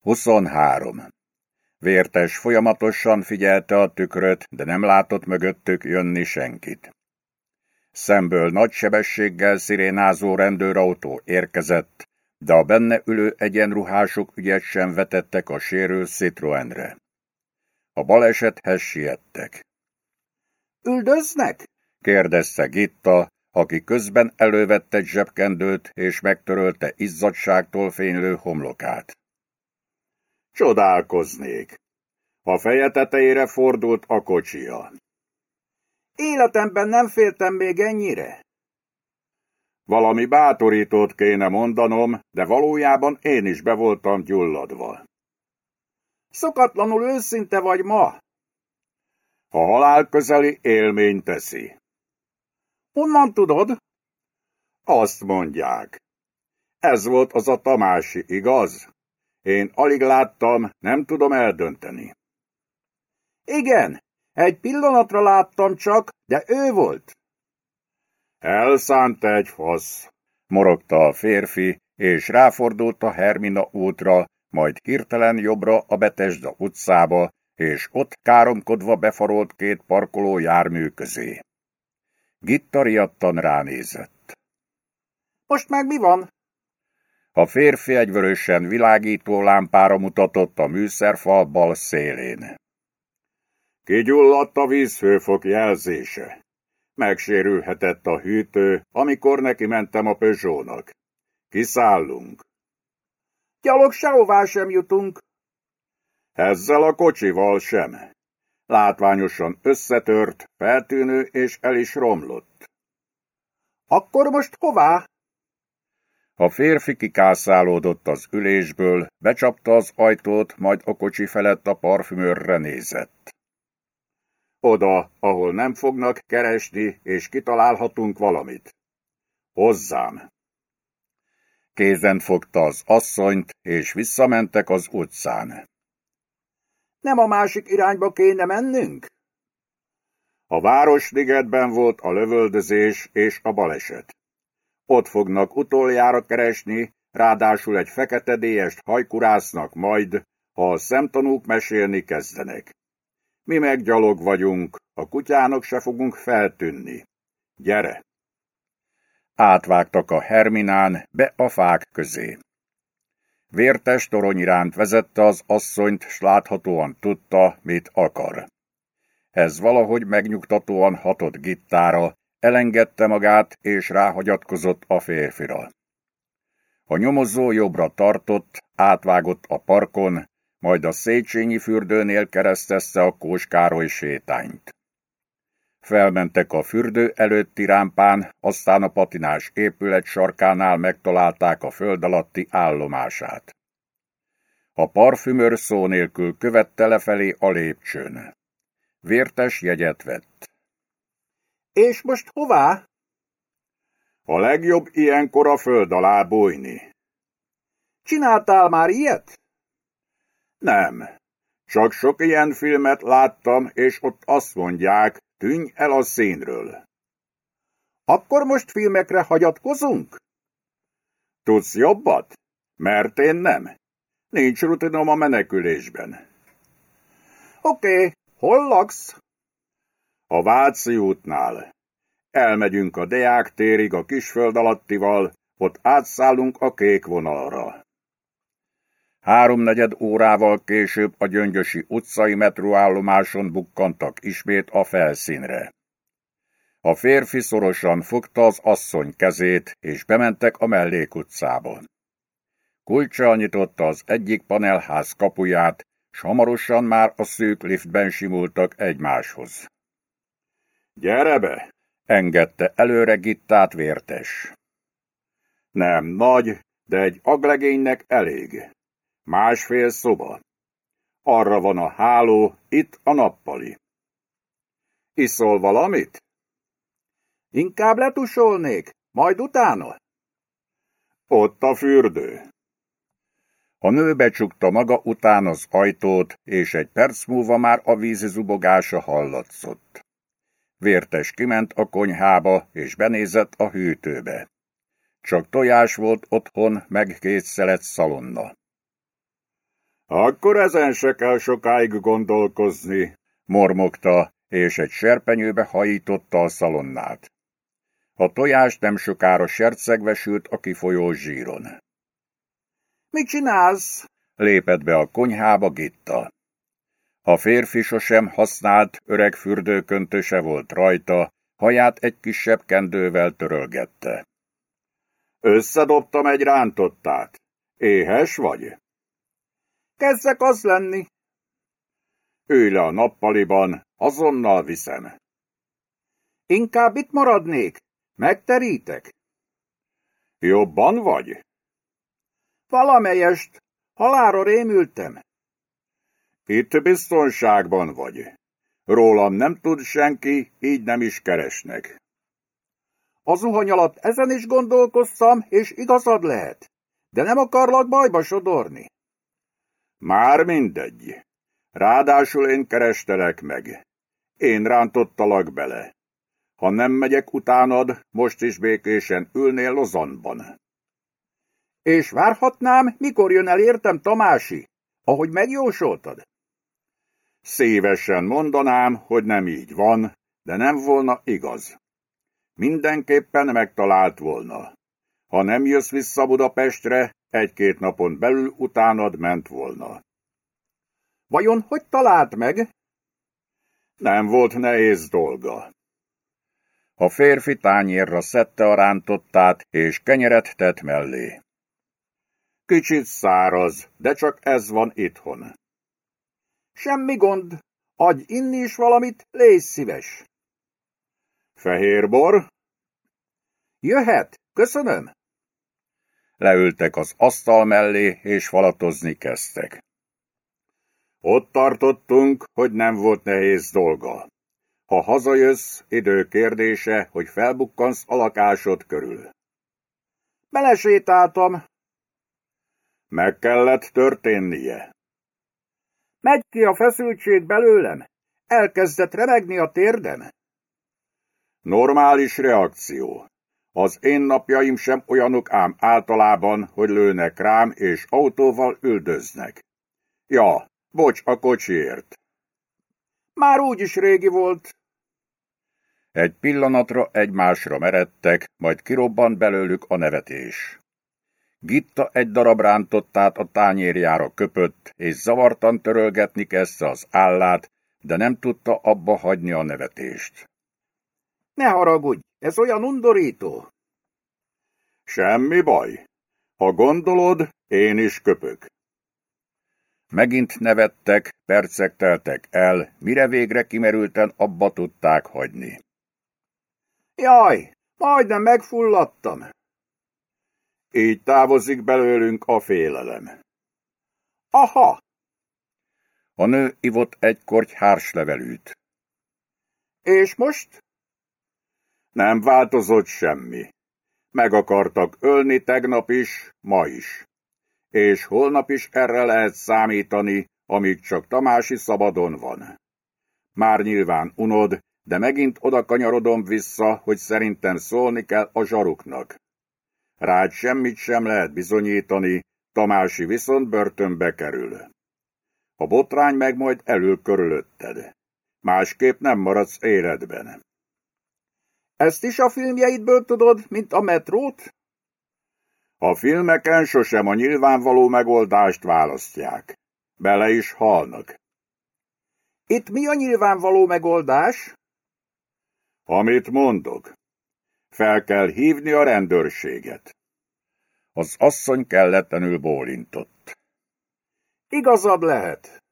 23. Vértes folyamatosan figyelte a tükröt, de nem látott mögöttük jönni senkit. Szemből nagy sebességgel szirénázó rendőrautó érkezett, de a benne ülő egyenruhások ügyet sem vetettek a sérül Citroenre. A balesethez siettek. Üldöznek? kérdezte Gitta, aki közben elővette egy zsebkendőt és megtörölte izzadságtól fénylő homlokát. Csodálkoznék. A feje tetejére fordult a kocsia. Életemben nem féltem még ennyire. Valami bátorítót kéne mondanom, de valójában én is be voltam gyulladva. Szokatlanul őszinte vagy ma. A halál közeli élmény teszi. Honnan tudod? Azt mondják. Ez volt az a Tamási, igaz? Én alig láttam, nem tudom eldönteni. Igen, egy pillanatra láttam csak, de ő volt. Elszánt egy fasz, morogta a férfi, és ráfordult a Hermina útra, majd hirtelen jobbra a Betesda utcába, és ott káromkodva befarolt két parkoló jármű közé. Gitta riadtan ránézett. Most meg mi van? A férfi egy vörösen világító lámpára mutatott a műszerfal bal szélén. Kigyulladt a vízhőfok jelzése. Megsérülhetett a hűtő, amikor neki mentem a Peugeot-nak. Kiszállunk. Gyalog sehová sem jutunk. Ezzel a kocsival sem. Látványosan összetört, feltűnő és el is romlott. Akkor most hová? A férfi kikászálódott az ülésből, becsapta az ajtót, majd a kocsi felett a parfümőrre nézett. Oda, ahol nem fognak keresni, és kitalálhatunk valamit. Hozzám. Kézen fogta az asszonyt, és visszamentek az utcán. Nem a másik irányba kéne mennünk? A Városligetben volt a lövöldözés és a baleset. Ott fognak utoljára keresni, ráadásul egy fekete déjest hajkurásznak majd, ha a szemtanúk mesélni kezdenek. Mi meg gyalog vagyunk, a kutyának se fogunk feltűnni. Gyere! Átvágtak a Herminán, be a fák közé. Vértes torony iránt vezette az asszonyt, s láthatóan tudta, mit akar. Ez valahogy megnyugtatóan hatott gittára, elengedte magát, és ráhagyatkozott a férfira. A nyomozó jobbra tartott, átvágott a parkon, majd a Széchenyi fürdőnél keresztezte a Kóskároly sétányt. Felmentek a fürdő előtti rámpán, aztán a patinás épület sarkánál megtalálták a föld alatti állomását. A parfümőr szó nélkül követte lefelé a lépcsőn. Vértes jegyet vett. És most hová? A legjobb ilyenkor a föld alá bújni. Csináltál már ilyet? Nem. Csak sok ilyen filmet láttam, és ott azt mondják, tűnj el a színről. Akkor most filmekre hagyatkozunk? Tudsz jobbat? Mert én nem. Nincs rutinom a menekülésben. Oké, okay. hol laksz? A Váci útnál. Elmegyünk a Deák térig a kisföld alattival, ott átszállunk a kék vonalra. Háromnegyed órával később a Gyöngyösi utcai metróállomáson bukkantak ismét a felszínre. A férfi szorosan fogta az asszony kezét, és bementek a mellékutcába. Kulcsal nyitotta az egyik panelház kapuját, s hamarosan már a szűk liftben simultak egymáshoz. Gyere be! engedte előre Gittát vértes. Nem nagy, de egy aglegénynek elég. Másfél szoba. Arra van a háló, itt a nappali. Iszol valamit? Inkább letusolnék, majd utána. Ott a fürdő. A nő becsukta maga után az ajtót, és egy perc múlva már a vízi zubogása hallatszott. Vértes kiment a konyhába, és benézett a hűtőbe. Csak tojás volt otthon, meg két szelet szalonna. Akkor ezen se kell sokáig gondolkozni, mormogta, és egy serpenyőbe hajította a szalonnát. A tojás nem sokára sercegve sült a kifolyó zsíron. Mit csinálsz? Lépett be a konyhába Gitta. A férfi sosem használt öreg fürdőköntöse volt rajta, haját egy kisebb kendővel törölgette. Összedobtam egy rántottát. Éhes vagy? Kezdek az lenni. Ülj le a nappaliban, azonnal viszem. Inkább itt maradnék. Megterítek. Jobban vagy? Valamelyest. Halára rémültem. Itt biztonságban vagy. Rólam nem tud senki, így nem is keresnek. A zuhany alatt ezen is gondolkoztam, és igazad lehet. De nem akarlak bajba sodorni. Már mindegy. Ráadásul én kerestelek meg. Én rántottalak bele. Ha nem megyek utánad, most is békésen ülnél Lozanban. És várhatnám, mikor jön el értem Tamási, ahogy megjósoltad? Szívesen mondanám, hogy nem így van, de nem volna igaz. Mindenképpen megtalált volna. Ha nem jössz vissza Budapestre, egy-két napon belül utánad ment volna. Vajon hogy talált meg? Nem volt nehéz dolga. A férfi tányérra szedte a rántottát, és kenyeret tett mellé. Kicsit száraz, de csak ez van itthon. Semmi gond. Adj inni is valamit, légy szíves. Fehér bor? Jöhet, köszönöm. Leültek az asztal mellé, és falatozni kezdtek. Ott tartottunk, hogy nem volt nehéz dolga. Ha hazajössz, idő kérdése, hogy felbukkansz a lakásod körül. Belesétáltam. Meg kellett történnie. Megy ki a feszültség belőlem. Elkezdett remegni a térdem. Normális reakció. Az én napjaim sem olyanok ám általában, hogy lőnek rám és autóval üldöznek. Ja, bocs a kocsiért. Már úgyis régi volt. Egy pillanatra egymásra meredtek, majd kirobbant belőlük a nevetés. Gitta egy darab rántottát a tányérjára köpött, és zavartan törölgetni kezdte az állát, de nem tudta abba hagyni a nevetést. Ne haragudj, ez olyan undorító. Semmi baj. Ha gondolod, én is köpök. Megint nevettek, percek teltek el, mire végre kimerülten abba tudták hagyni. Jaj, majdnem megfulladtam. Így távozik belőlünk a félelem. Aha! A nő ivott egy korty hárslevelűt. És most? Nem változott semmi. Meg akartak ölni tegnap is, ma is. És holnap is erre lehet számítani, amíg csak Tamási szabadon van. Már nyilván unod, de megint oda kanyarodom vissza, hogy szerintem szólni kell a zsaruknak. Rád semmit sem lehet bizonyítani, Tamási viszont börtönbe kerül. A botrány meg majd elül körülötted. Másképp nem maradsz életben. Ezt is a filmjeidből tudod, mint a metrót? A filmeken sosem a nyilvánvaló megoldást választják. Bele is halnak. Itt mi a nyilvánvaló megoldás? Amit mondok. Fel kell hívni a rendőrséget. Az asszony kelletlenül bólintott. Igazad lehet.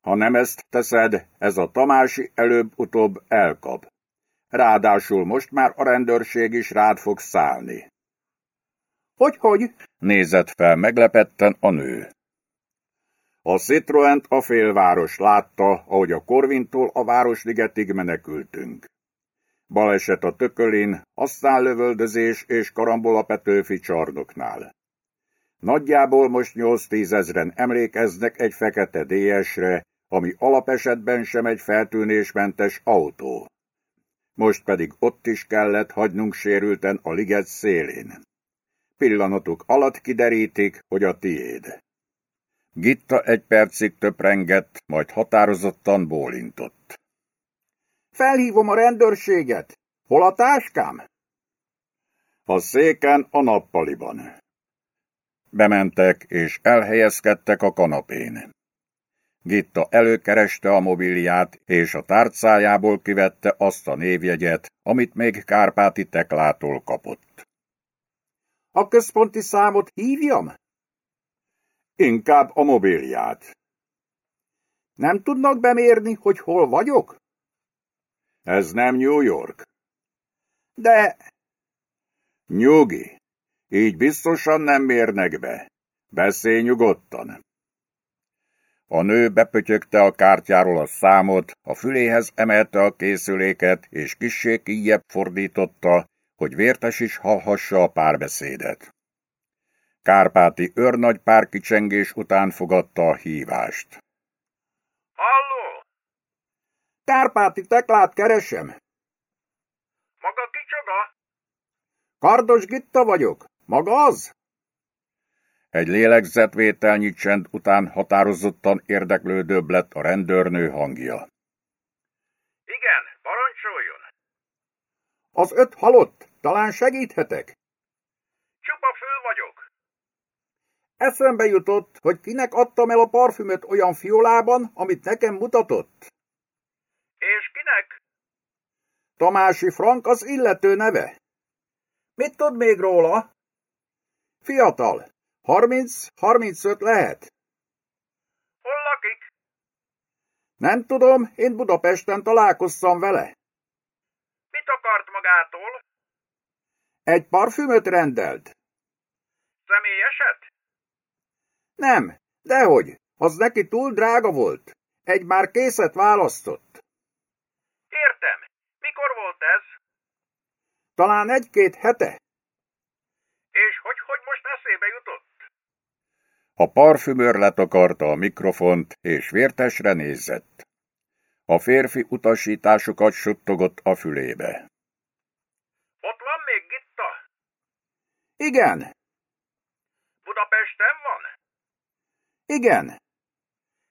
Ha nem ezt teszed, ez a Tamási előbb-utóbb elkap. Ráadásul most már a rendőrség is rád fog szállni. Hogy-hogy? Nézett fel meglepetten a nő. A Citroent a félváros látta, ahogy a Korvintól a Városligetig menekültünk. Baleset a tökölin, aztán lövöldözés és karambol a Petőfi csarnoknál. Nagyjából most 8-10 ezren emlékeznek egy fekete DS-re, ami alapesetben sem egy feltűnésmentes autó. Most pedig ott is kellett hagynunk sérülten a liget szélén. Pillanatok alatt kiderítik, hogy a tiéd. Gitta egy percig töprengett, majd határozottan bólintott. Felhívom a rendőrséget. Hol a táskám? A széken a nappaliban. Bementek, és elhelyezkedtek a kanapén. Gitta előkereste a mobiliát, és a tárcájából kivette azt a névjegyet, amit még Kárpáti Teklától kapott. A központi számot hívjam? Inkább a mobilját. Nem tudnak bemérni, hogy hol vagyok? Ez nem New York. De... Nyugi, így biztosan nem mérnek be. Beszélj nyugodtan. A nő bepötyögte a kártyáról a számot, a füléhez emelte a készüléket, és kissé kijjebb fordította, hogy vértes is hallhassa a párbeszédet. Kárpáti őrnagy párkicsengés után fogadta a hívást. Halló? Kárpáti teklát keresem. Maga kicsoda? Kardos Gitta vagyok. Maga az? Egy lélegzetvételnyi csend után határozottan érdeklődőbb lett a rendőrnő hangja. Igen, parancsoljon. Az öt halott. Talán segíthetek? Csupa föl vagyok. Eszembe jutott, hogy kinek adtam el a parfümöt olyan fiolában, amit nekem mutatott. És kinek? Tamási Frank az illető neve. Mit tud még róla? Fiatal. 30-35 lehet. Hol lakik? Nem tudom, én Budapesten találkoztam vele. Mit akart magától? Egy parfümöt rendelt. Személyeset? Nem, dehogy, az neki túl drága volt. Egy már készet választott. Volt ez? Talán egy-két hete. És hogy, hogy most eszébe jutott? A parfümőr letakarta a mikrofont, és vértesre nézett. A férfi utasításokat suttogott a fülébe. Ott van még Gitta? Igen, Budapesten van? igen.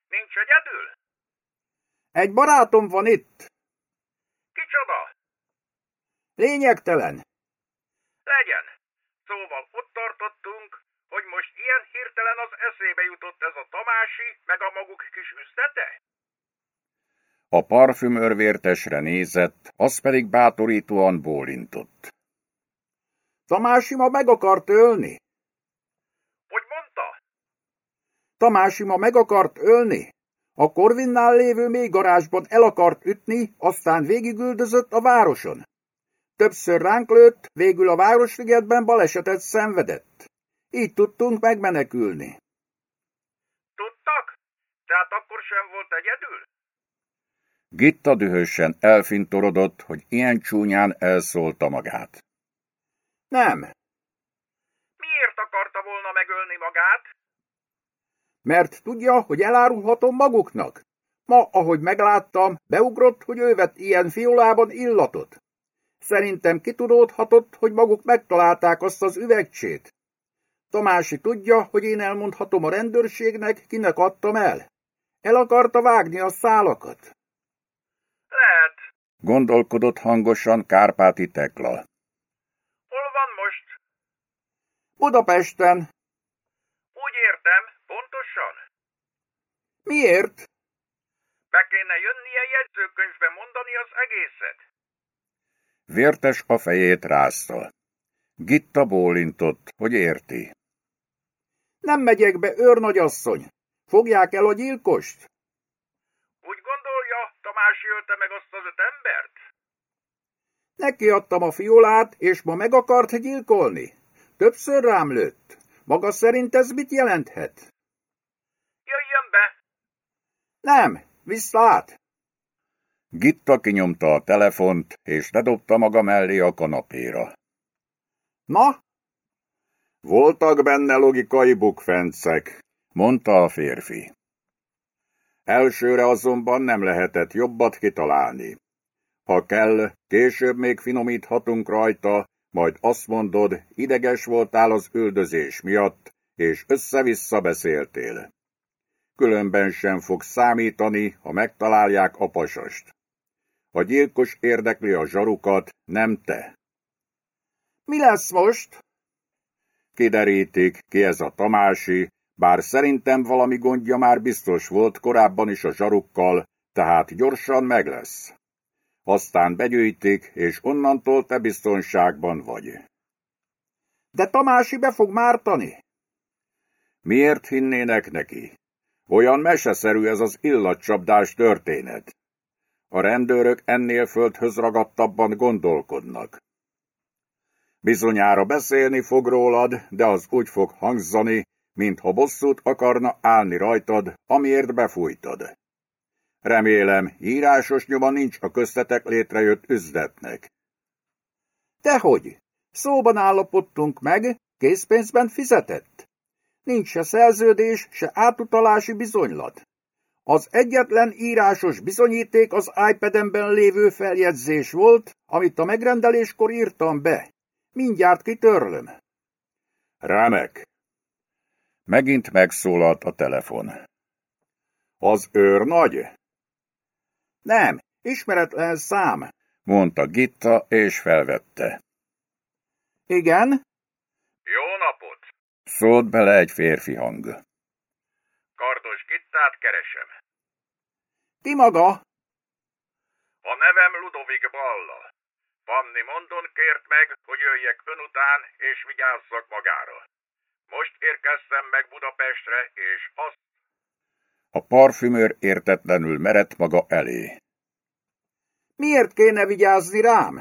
Nincs egyedül? Egy barátom van itt. Kicsoda? Lényegtelen. Legyen. Szóval ott tartottunk, hogy most ilyen hirtelen az eszébe jutott ez a Tamási, meg a maguk kis üzlete? A parfümőr vértesre nézett, az pedig bátorítóan bólintott. Tamási ma meg akart ölni. Hogy mondta? Tamási ma meg akart ölni. A Korvinnál lévő mély garázsban el akart ütni, aztán végigüldözött a városon. Többször ránk lőtt, végül a Városligetben balesetet szenvedett. Így tudtunk megmenekülni. Tudtak? Tehát akkor sem volt egyedül? Gitta dühösen elfintorodott, hogy ilyen csúnyán elszólta magát. Nem, Miért akarta volna megölni magát? mert tudja, hogy elárulhatom maguknak. Ma, ahogy megláttam, beugrott, hogy ő vett ilyen fiolában illatot. Szerintem kitudódhatott, hogy maguk megtalálták azt az üvegcsét. Tamási tudja, hogy én elmondhatom a rendőrségnek, kinek adtam el. El akarta vágni a szálakat. Lehet. Gondolkodott hangosan Kárpáti Tekla. Hol van most? Budapesten. Úgy értem, pontosan. Miért? Be kéne jönnie jegyzőkönyvbe mondani az egészet. Vértes a fejét rázta. Gitta bólintott, hogy érti. Nem megyek be, őrnagyasszony. Fogják el a gyilkost? Úgy gondolja, Tamási ölte meg azt az öt embert? Neki adtam a fiolát, és ma meg akart gyilkolni. Többször rám lőtt. Maga szerint ez mit jelenthet? Jöjjön be! Nem, viszlát. Gitta kinyomta a telefont, és ledobta maga mellé a kanapéra. Na, Voltak benne logikai bukfencek, mondta a férfi. Elsőre azonban nem lehetett jobbat kitalálni. Ha kell, később még finomíthatunk rajta, majd azt mondod, ideges voltál az üldözés miatt, és össze-vissza beszéltél. különben sem fog számítani, ha megtalálják a pasast. A gyilkos érdekli a zsarukat, nem te. Mi lesz most? Kiderítik, ki ez a Tamási, bár szerintem valami gondja már biztos volt korábban is a zsarukkal, tehát gyorsan meg lesz. Aztán begyűjtik, és onnantól te biztonságban vagy. De Tamási be fog mártani. Miért hinnének neki? Olyan meseszerű ez az illatcsapdás történet. A rendőrök ennél földhöz ragadtabban gondolkodnak. Bizonyára beszélni fog rólad, de az úgy fog hangzani, mintha bosszút akarna állni rajtad, amiért befújtad. Remélem, írásos nyoma nincs a köztetek létrejött üzletnek. Dehogy? Szóban állapodtunk meg, készpénzben fizetett. Nincs se szerződés, se átutalási bizonylat. Az egyetlen írásos bizonyíték az iPad-emben lévő feljegyzés volt, amit a megrendeléskor írtam be. Mindjárt kitörlöm. Remek. Megint megszólalt a telefon. Az őr nagy? Nem, ismeretlen szám, mondta Gitta, és felvette. Igen? Jó napot! Szólt bele egy férfi hang. Kardos Gittát keresem. Ti maga? A nevem Ludovik Balla. Panni Mondon kért meg, hogy jöjjek ön után, és vigyázzak magára. Most érkeztem meg Budapestre, és azt... A parfümőr értetlenül merett maga elé. Miért kéne vigyázni rám?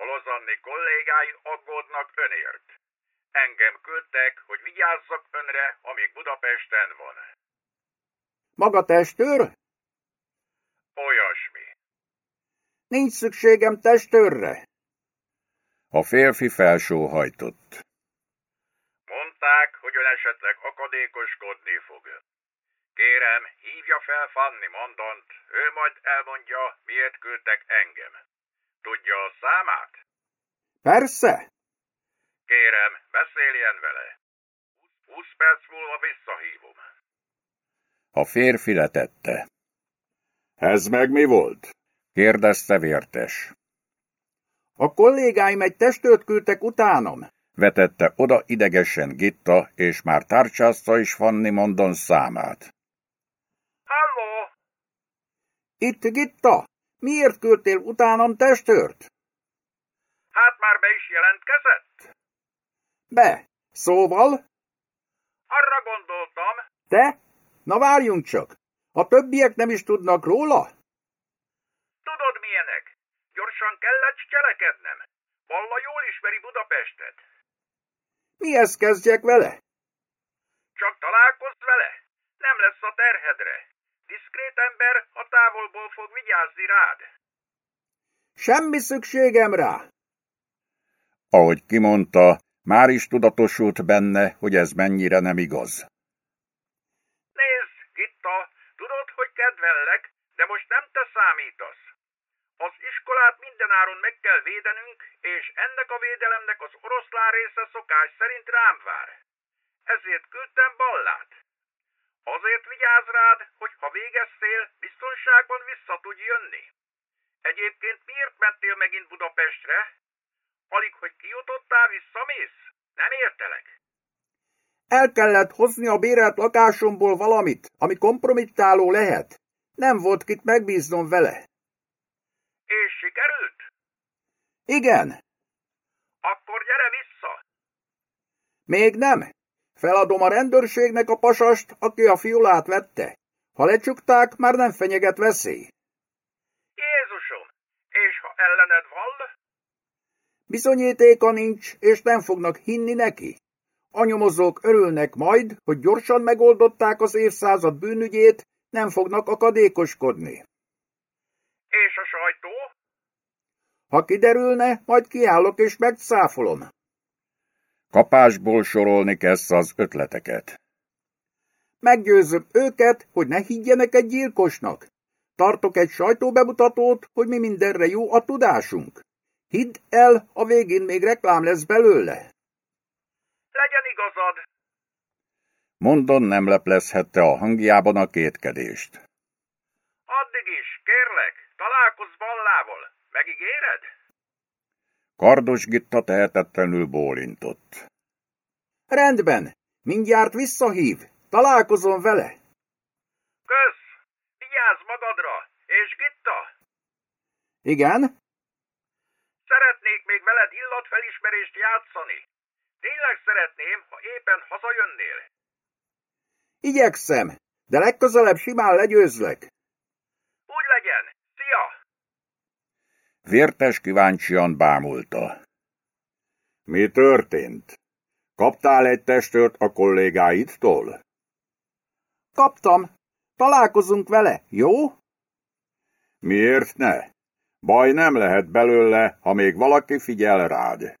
A lozanni kollégái aggódnak önért. Engem küldtek, hogy vigyázzak önre, amíg Budapesten van. Maga testőr? Olyasmi. Nincs szükségem testőrre. A férfi felsóhajtott. Mondták, hogy ön esetleg akadékoskodni fog. Kérem, hívja fel Fanni Mondont, ő majd elmondja, miért küldtek engem. Tudja a számát? Persze. Kérem, beszéljen vele. 20 perc múlva visszahívom. A férfi letette. Ez meg mi volt? kérdezte vértes. A kollégáim egy testőrt küldtek utánam. Vetette oda idegesen Gitta, és már tárcsázta is Fanni Mondon számát. Halló! Itt Gitta, miért küldtél utánam testőrt? Hát már be is jelentkezett? Be. Szóval? Arra gondoltam. Te? Na várjunk csak. A többiek nem is tudnak róla? Tudod milyenek? Gyorsan kellett cselekednem. Valla jól ismeri Budapestet. Mihez kezdjek vele? Csak találkozz vele. Nem lesz a terhedre. Diszkrét ember a távolból fog vigyázni rád. Semmi szükségem rá. Ahogy kimondta, már is tudatosult benne, hogy ez mennyire nem igaz. Nézd, Gitta, tudod, hogy kedvellek, de most nem te számítasz. Az iskolát mindenáron meg kell védenünk, és ennek a védelemnek az oroszlán része szokás szerint rám vár. Ezért küldtem ballát. Azért vigyázz rád, hogy ha végeztél, biztonságban vissza tudj jönni. Egyébként miért mentél megint Budapestre? Alig, hogy kijutottál, visszamész? Nem értelek. El kellett hozni a bérelt lakásomból valamit, ami kompromittáló lehet. Nem volt kit megbíznom vele. És sikerült? Igen. Akkor gyere vissza. Még nem. Feladom a rendőrségnek a pasast, aki a fiolát vette. Ha lecsukták, már nem fenyeget veszély. Jézusom, és ha ellened vall? Bizonyítéka nincs, és nem fognak hinni neki. A nyomozók örülnek majd, hogy gyorsan megoldották az évszázad bűnügyét, nem fognak akadékoskodni. És a sajtó? Ha kiderülne, majd kiállok és megcáfolom. Kapásból sorolni kezd az ötleteket. Meggyőzöm őket, hogy ne higgyenek egy gyilkosnak. Tartok egy sajtóbemutatót, hogy mi mindenre jó a tudásunk. Hidd el, a végén még reklám lesz belőle. Legyen igazad. Mondon nem leplezhette a hangjában a kétkedést. Addig is, kérlek, találkozz Ballával. Megígéred? Kardos Gitta tehetetlenül bólintott. Rendben, mindjárt visszahív. Találkozom vele. Kösz! Vigyázz magadra! És Gitta? Igen? Szeretnék még veled illatfelismerést játszani. Tényleg szeretném, ha éppen hazajönnél. Igyekszem, de legközelebb simán legyőzlek. Úgy legyen. Szia! Vértes kíváncsian bámulta. Mi történt? Kaptál egy testőrt a kollégáidtól? Kaptam. Találkozunk vele, jó? Miért ne? Baj nem lehet belőle, ha még valaki figyel rád.